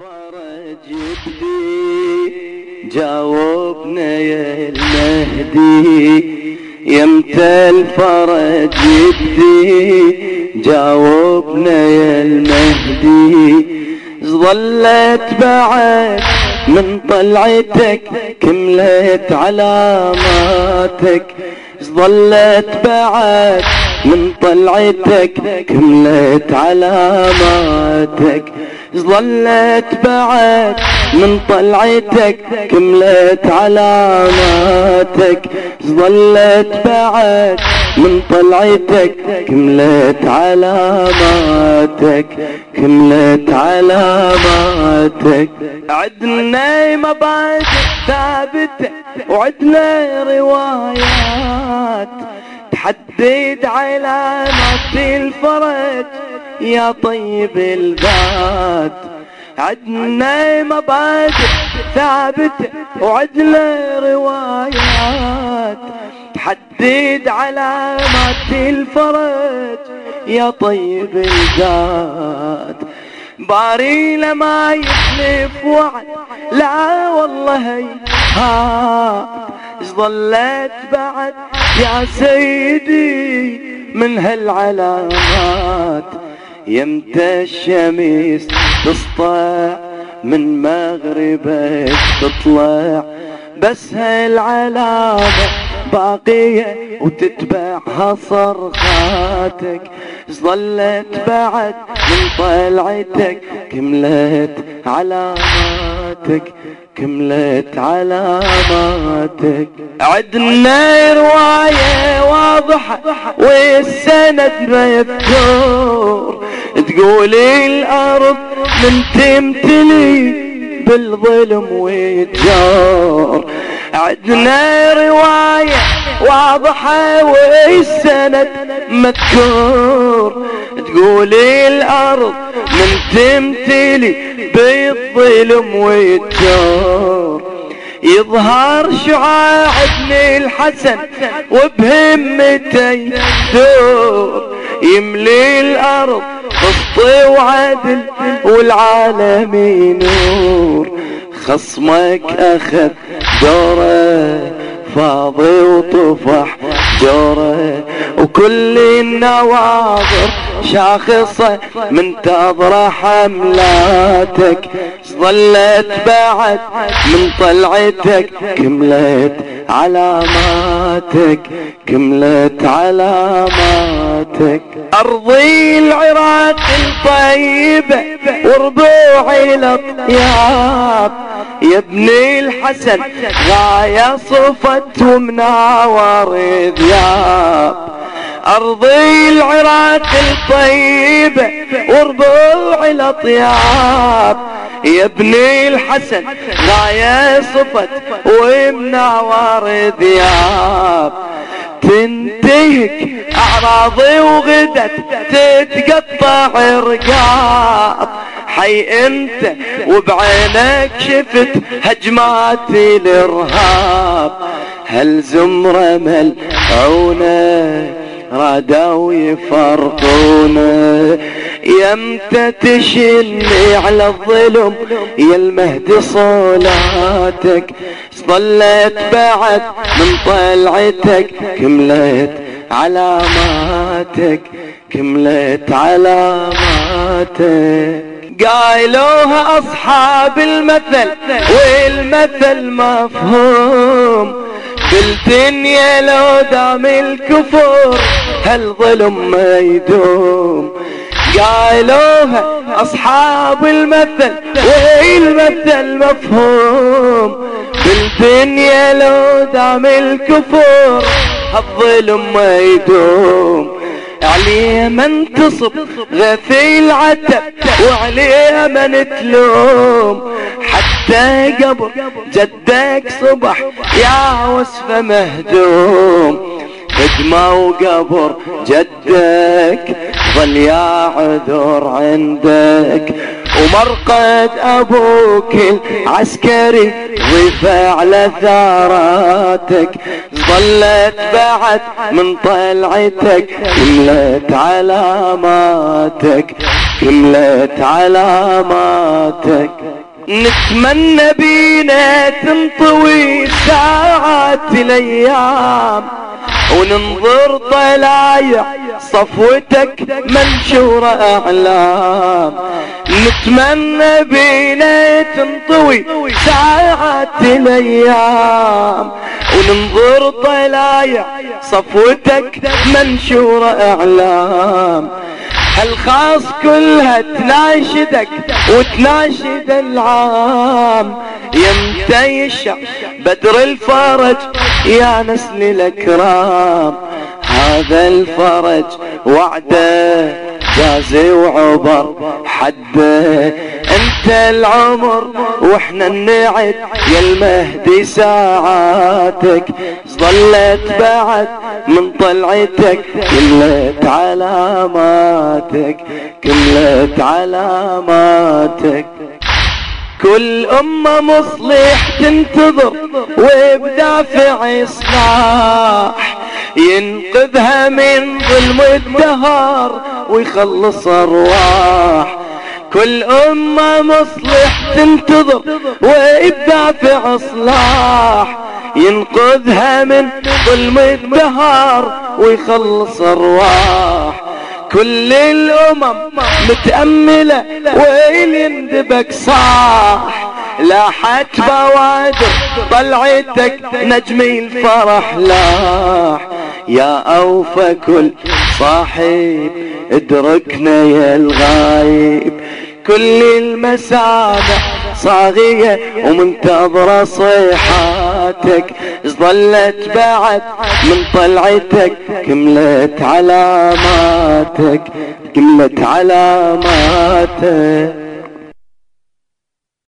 الفرج يبدي جاوبنا يا المهدي يمتى الفرج يبدي جاوبنا يا المهدي ظلت بعد من طلعتك كملت علاماتك۔ ظلت بعد من طلعتك كملت علاماتك ظلت بعد. من طلعتك كملت علاماتك ظلت بعد. من طلعتك كملت علاماتك كملت علاماتك. عدنا مبادئ ثابتة وعدنا روايات. تحدد علامات الفرج يا طيب الذات عدنا مبادئ ثابتة وعدنا روايات. تحدد علامات الفرج يا طيب الذات باري لما يحلف وعد لا والله ها ظلت بعد يا سيدي من هالعلامات يمتى الشمس تسطع؟ من مغربك تطلع. بس هالعلامة باقية وتتبعها صرخاتك. ظلت بعد من طلعتك كملت علاماتك. كملت علاماتك. عدنا رواية واضحة والسند مفتور تقولي الأرض من تمتلي بالظلم والجار عدنا رواية واضحة والسند مذكور تقولي الأرض من تمتلي بالظلم والجار يظهر شعاع ابن الحسن وبهمته دور يملي الأرض قسط وعدل والعالم نور خصمك أخذ دوره فاضي وطفح جوره وكل النواظر شاخصة منتظرة حملاتك. ظلت بعد من طلعتك كملت علاماتك كملت علاماتك. أرضي العراق الطيبة وربوعي الأطياب. يا ابن الحسن غاية صفت ومناور ذياب أرضي العراق الطيبة وربوع الأطياب يا ابن الحسن غاية صفت ومناور ذياب. تنتهك أعراضي وغدت تتقطع رقاب حي أنت وبعينك شفت هجمات الإرهاب. هل زمرة ملعونة؟ رادوا يفرقونا يمتى تشني على الظلم يا المهدي صولاتك ظلت بعد من طلعتك كملت علاماتك كملت علاماتك. قايلوها أصحاب المثل والمثل مفهوم. بالدنيا لو دام الكفر هالظلم ما يدوم؟ قالوها أصحاب المثل والمثل مفهوم. بالدنيا لو دام الكفر هالظلم ما يدوم. عليه من تصب غثي العتب وعليه من تلوم. حتى قبر جدك صبح يا وصفه مهدوم. خدمة وقبر جدك ظل يا عذر عندك ومرقد أبوك العسكري ضيفه على ثاراتك. ظلت بعد من طلعتك كملت علاماتك كملت علاماتك. نتمنى بينا تنطوي ساعات الأيام. وننظر طلايع صفوتك منشورة اعلام نتمنى بينا تنطوي ساعات الأيام. وننظر طلايع صفوتك منشورة اعلام هالخاص كلها تناشدك وتناشد العام. يمتى يشع بدر الفرج يا نسل الأكرام. هذا الفرج وعده جازي وعبر حده. انت العمر وإحنا النعد يا المهدي ساعاتك. ظلت بعد من طلعتك كلت علاماتك كلت علاماتك. كل أمة مصلح تنتظر وبدافع إصلاح. ينقذها من ظلم الدهار ويخلص أرواح. كل أمة مصلح تنتظر وبدافع إصلاح ينقذها من ظلم الدهار ويخلص أرواح. كل الأمم متأملة ويل يندبك صاح. لاحت بوادر طلعتك نجمي الفرح لاح. يا أوفى كل صاحب ادركنا يا الغايب. كل المسامع صاغية ومنتظرة صيحاتك. ظلت بعد من طلعتك؟ كملت علاماتك كملت علاماتك.